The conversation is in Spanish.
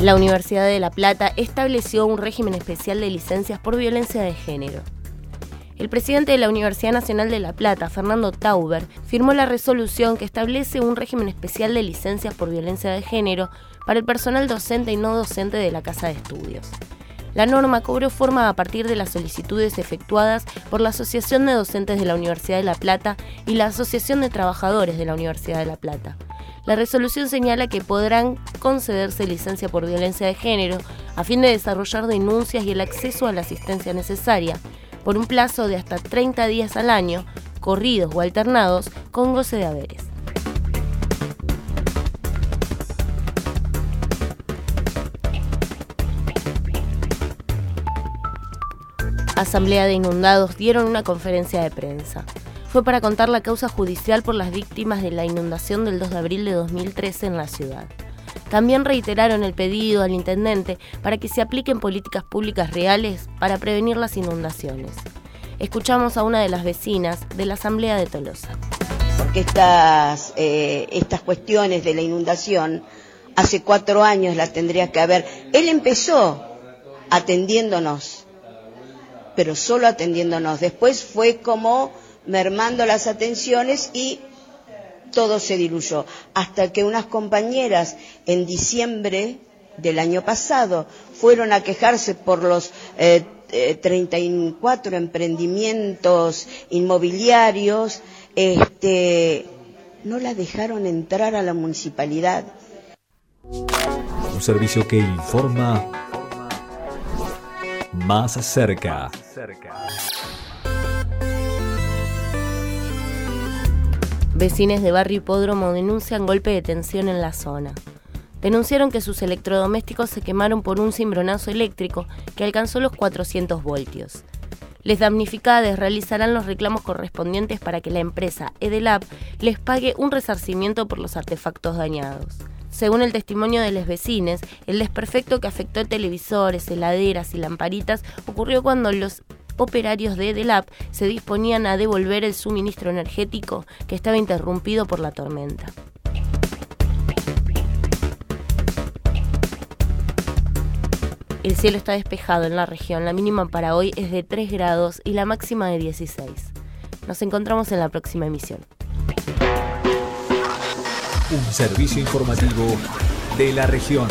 La Universidad de La Plata estableció un régimen especial de licencias por violencia de género. El presidente de la Universidad Nacional de La Plata, Fernando Tauber, firmó la resolución que establece un régimen especial de licencias por violencia de género para el personal docente y no docente de la Casa de Estudios. La norma cobró forma a partir de las solicitudes efectuadas por la Asociación de Docentes de la Universidad de La Plata y la Asociación de Trabajadores de la Universidad de La Plata. La resolución señala que podrán concederse licencia por violencia de género a fin de desarrollar denuncias y el acceso a la asistencia necesaria por un plazo de hasta 30 días al año, corridos o alternados, con goce de haberes. Asamblea de Inundados dieron una conferencia de prensa fue para contar la causa judicial por las víctimas de la inundación del 2 de abril de 2013 en la ciudad. También reiteraron el pedido al intendente para que se apliquen políticas públicas reales para prevenir las inundaciones. Escuchamos a una de las vecinas de la Asamblea de Tolosa. Porque estas, eh, estas cuestiones de la inundación, hace cuatro años las tendría que haber. Él empezó atendiéndonos, pero solo atendiéndonos. Después fue como mermando las atenciones y todo se diluyó. Hasta que unas compañeras en diciembre del año pasado fueron a quejarse por los eh, 34 emprendimientos inmobiliarios, este, no la dejaron entrar a la municipalidad. Un servicio que informa más cerca. Vecines de Barrio Hipódromo denuncian golpe de tensión en la zona. Denunciaron que sus electrodomésticos se quemaron por un cimbronazo eléctrico que alcanzó los 400 voltios. Les damnificadas realizarán los reclamos correspondientes para que la empresa Edelab les pague un resarcimiento por los artefactos dañados. Según el testimonio de los vecinos, el desperfecto que afectó televisores, heladeras y lamparitas ocurrió cuando los operarios de DELAP se disponían a devolver el suministro energético que estaba interrumpido por la tormenta. El cielo está despejado en la región, la mínima para hoy es de 3 grados y la máxima de 16. Nos encontramos en la próxima emisión. Un servicio informativo de la región.